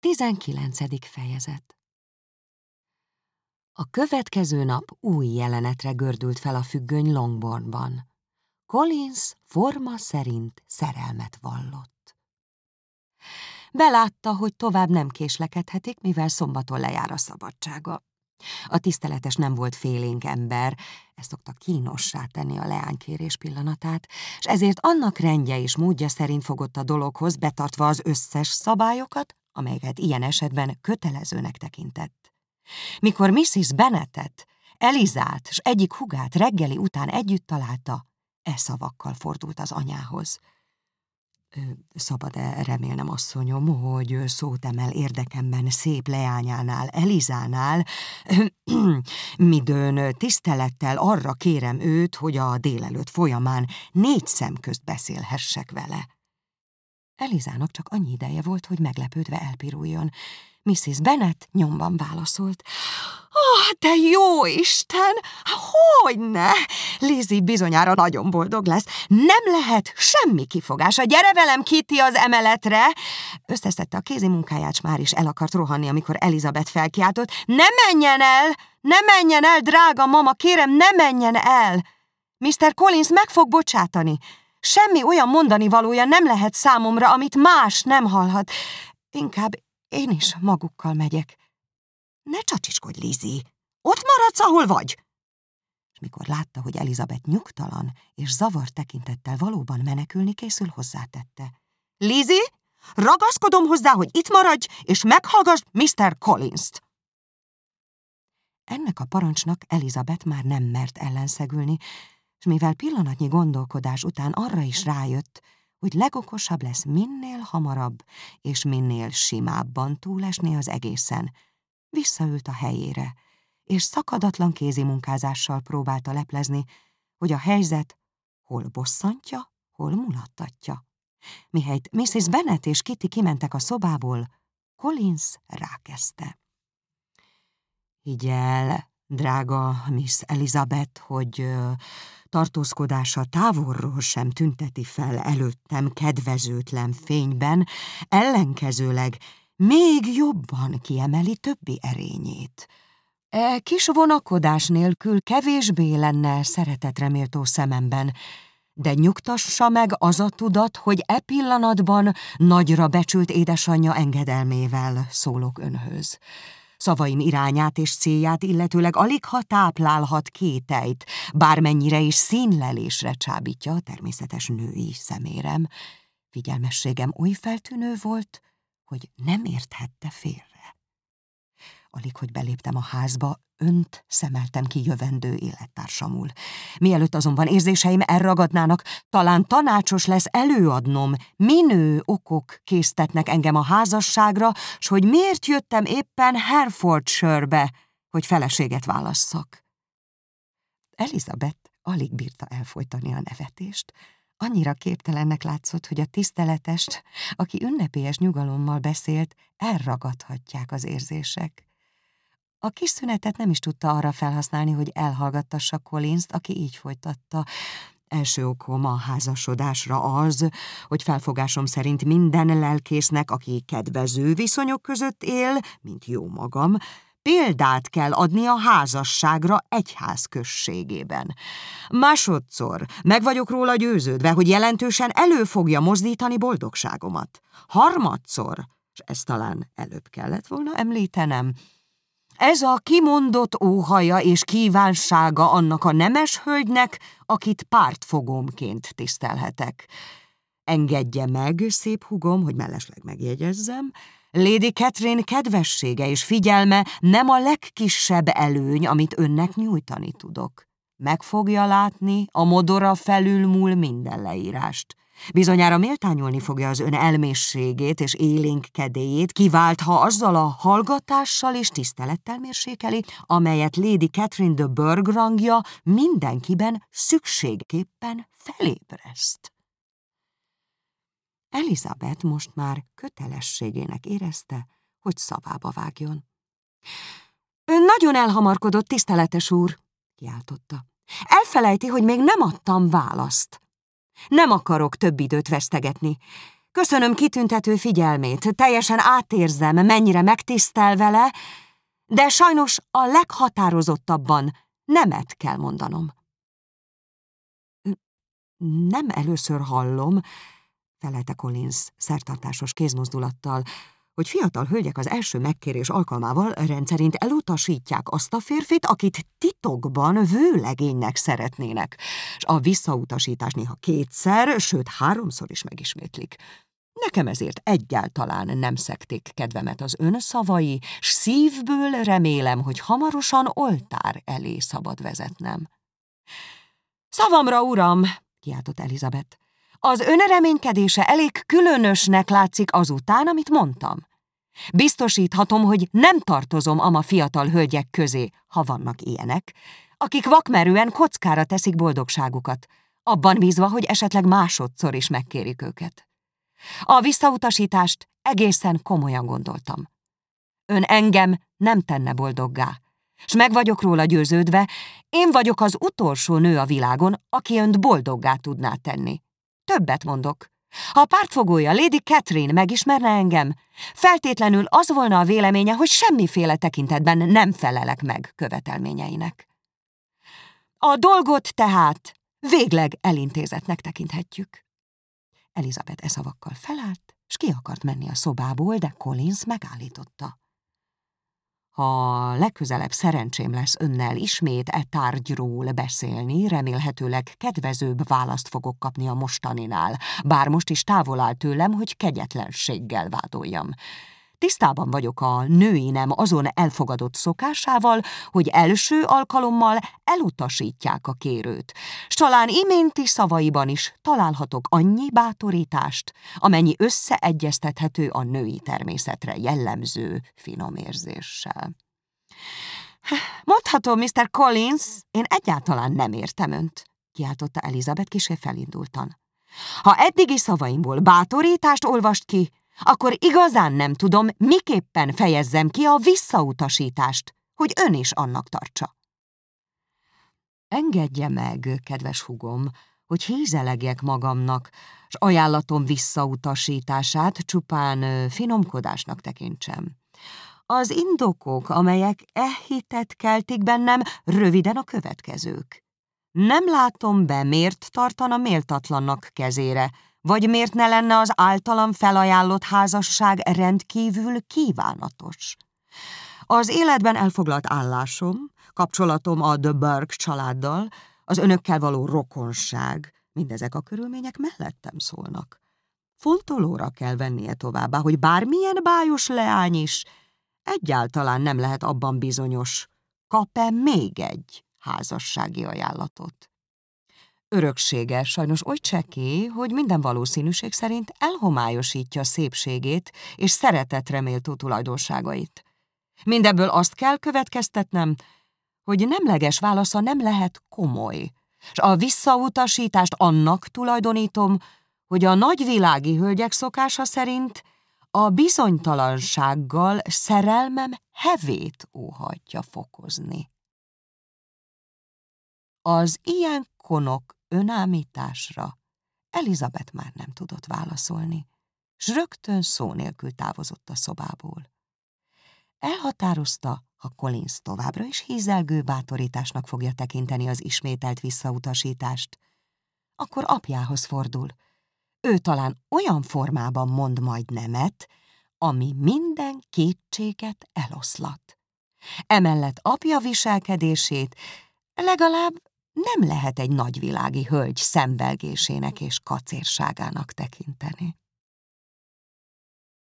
19. fejezet A következő nap új jelenetre gördült fel a függöny Longbornban. Collins forma szerint szerelmet vallott. Belátta, hogy tovább nem késlekedhetik, mivel szombaton lejár a szabadsága. A tiszteletes nem volt félénk ember, ezt szokta kínossá tenni a leánykérés pillanatát, és ezért annak rendje és módja szerint fogott a dologhoz, betartva az összes szabályokat, amelyeket ilyen esetben kötelezőnek tekintett. Mikor Mrs. Bennettet, Elizát és egyik hugát reggeli után együtt találta, e szavakkal fordult az anyához. Szabad-e remélnem, asszonyom, hogy szót emel érdekemben szép leányánál, Elizánál, midőn tisztelettel arra kérem őt, hogy a délelőtt folyamán négy szem közt beszélhessek vele. Elizának csak annyi ideje volt, hogy meglepődve elpiruljon. Mrs. Bennet nyomban válaszolt. Oh, te jó Isten! Hogyne! Lizzie bizonyára nagyon boldog lesz. Nem lehet semmi kifogása. Gyere velem, Kitty, az emeletre! Összeszedte a kézi munkáját, s már is el akart rohanni, amikor Elizabeth felkiáltott. Ne menjen el! Ne menjen el, drága mama, kérem, ne menjen el! Mr. Collins meg fog bocsátani. Semmi olyan mondani valója nem lehet számomra, amit más nem hallhat. Inkább én is magukkal megyek. Ne csacsiskodj, Lizi! Ott maradsz, ahol vagy! És mikor látta, hogy Elizabeth nyugtalan és zavar tekintettel valóban menekülni készül, hozzátette. Lizi, ragaszkodom hozzá, hogy itt maradj, és meghallgass Mr. Collins-t! Ennek a parancsnak Elizabeth már nem mert ellenszegülni, és mivel pillanatnyi gondolkodás után arra is rájött, hogy legokosabb lesz minél hamarabb és minél simábban túlesni az egészen, visszaült a helyére, és szakadatlan kézi munkázással próbálta leplezni, hogy a helyzet hol bosszantja, hol mulattatja. Mihelyt Mrs. Bennet és Kitty kimentek a szobából, Collins rákezdte. Higgyel, drága Miss Elizabeth, hogy tartózkodása távolról sem tünteti fel előttem kedvezőtlen fényben, ellenkezőleg még jobban kiemeli többi erényét. E kis vonakodás nélkül kevésbé lenne szeretetreméltó szememben, de nyugtassa meg az a tudat, hogy e pillanatban nagyra becsült édesanyja engedelmével szólok önhöz. Szavaim irányát és célját illetőleg alig ha táplálhat kételyt, bármennyire is színlelésre csábítja a természetes női szemérem. Figyelmességem oly feltűnő volt, hogy nem érthette félre. Alig, hogy beléptem a házba, önt szemeltem ki jövendő élettársamul. Mielőtt azonban érzéseim elragadnának, talán tanácsos lesz előadnom, minő okok késztetnek engem a házasságra, s hogy miért jöttem éppen Herefordshire-be, hogy feleséget válasszak. Elizabeth alig bírta elfolytani a nevetést, Annyira képtelennek látszott, hogy a tiszteletest, aki ünnepélyes nyugalommal beszélt, elragadhatják az érzések. A kis szünetet nem is tudta arra felhasználni, hogy elhallgattassa Collinst, aki így folytatta. Első okom a házasodásra az, hogy felfogásom szerint minden lelkésznek, aki kedvező viszonyok között él, mint jó magam, példát kell adni a házasságra egyház községében. Másodszor meg vagyok róla győződve, hogy jelentősen elő fogja mozdítani boldogságomat. Harmadszor, és ezt talán előbb kellett volna említenem, ez a kimondott óhaja és kívánsága annak a nemes hölgynek, akit pártfogómként tisztelhetek. Engedje meg, szép hugom, hogy mellesleg megjegyezzem, Lady Catherine kedvessége és figyelme nem a legkisebb előny, amit önnek nyújtani tudok. Meg fogja látni, a modora felülmúl minden leírást. Bizonyára méltányolni fogja az ön elmészségét és élénkkedélyét, kivált, ha azzal a hallgatással és tisztelettel mérsékeli, amelyet Lady Catherine de Burgh rangja mindenkiben szükségképpen felébreszt. Elizabeth most már kötelességének érezte, hogy szavába vágjon. Ön nagyon elhamarkodott, tiszteletes úr, kiáltotta. Elfelejti, hogy még nem adtam választ. Nem akarok több időt vesztegetni. Köszönöm kitüntető figyelmét, teljesen átérzem, mennyire megtisztel vele, de sajnos a leghatározottabban nemet kell mondanom. Nem először hallom, felelte Collins szertartásos kézmozdulattal, hogy fiatal hölgyek az első megkérés alkalmával rendszerint elutasítják azt a férfit, akit titokban vőlegénynek szeretnének, és a visszautasítás néha kétszer, sőt háromszor is megismétlik. Nekem ezért egyáltalán nem szekték kedvemet az ön szavai, s szívből remélem, hogy hamarosan oltár elé szabad vezetnem. Szavamra, uram, kiáltott Elizabeth, az ön reménykedése elég különösnek látszik azután, amit mondtam. Biztosíthatom, hogy nem tartozom ama fiatal hölgyek közé, ha vannak ilyenek, akik vakmerően kockára teszik boldogságukat, abban bízva, hogy esetleg másodszor is megkérik őket. A visszautasítást egészen komolyan gondoltam. Ön engem nem tenne boldoggá, s meg vagyok róla győződve, én vagyok az utolsó nő a világon, aki önt boldoggá tudná tenni. Többet mondok. Ha a pártfogója Lady Catherine megismerne engem, feltétlenül az volna a véleménye, hogy semmiféle tekintetben nem felelek meg követelményeinek. A dolgot tehát végleg elintézetnek tekinthetjük. Elizabeth e szavakkal felállt, s ki akart menni a szobából, de Collins megállította. Ha legközelebb szerencsém lesz önnel ismét e tárgyról beszélni, remélhetőleg kedvezőbb választ fogok kapni a mostaninál, bár most is távol áll tőlem, hogy kegyetlenséggel vádoljam. Tisztában vagyok a női nem azon elfogadott szokásával, hogy első alkalommal elutasítják a kérőt, s talán iménti szavaiban is találhatok annyi bátorítást, amennyi összeegyeztethető a női természetre jellemző finom érzéssel. Mondhatom, Mr. Collins, én egyáltalán nem értem önt, kiáltotta Elizabeth kisé felindultan. Ha eddigi szavaimból bátorítást olvast ki, akkor igazán nem tudom, miképpen fejezzem ki a visszautasítást, hogy ön is annak tartsa. Engedje meg, kedves hugom, hogy hízelegjek magamnak, s ajánlatom visszautasítását csupán finomkodásnak tekintsem. Az indokok, amelyek e hitet keltik bennem, röviden a következők. Nem látom be, miért tartana méltatlannak kezére, vagy miért ne lenne az általam felajánlott házasság rendkívül kívánatos? Az életben elfoglalt állásom, kapcsolatom a The Burke családdal, az önökkel való rokonság, mindezek a körülmények mellettem szólnak. Fontolóra kell vennie továbbá, hogy bármilyen bájos leány is, egyáltalán nem lehet abban bizonyos, kap-e még egy házassági ajánlatot. Öröksége sajnos oly cseké, hogy minden valószínűség szerint elhomályosítja szépségét és szeretetre méltó tulajdonságait. Mindebből azt kell következtetnem, hogy nemleges válasza nem lehet komoly, és a visszautasítást annak tulajdonítom, hogy a nagyvilági hölgyek szokása szerint a bizonytalansággal szerelmem hevét óhatja fokozni. Az ilyen konok önámításra Elizabeth már nem tudott válaszolni, s rögtön szó nélkül távozott a szobából. Elhatározta, ha Collins továbbra is hízelgő bátorításnak fogja tekinteni az ismételt visszautasítást, akkor apjához fordul. Ő talán olyan formában mond majd nemet, ami minden kétséget eloszlat. Emellett apja viselkedését legalább nem lehet egy nagyvilági hölgy szembelgésének és kacérságának tekinteni.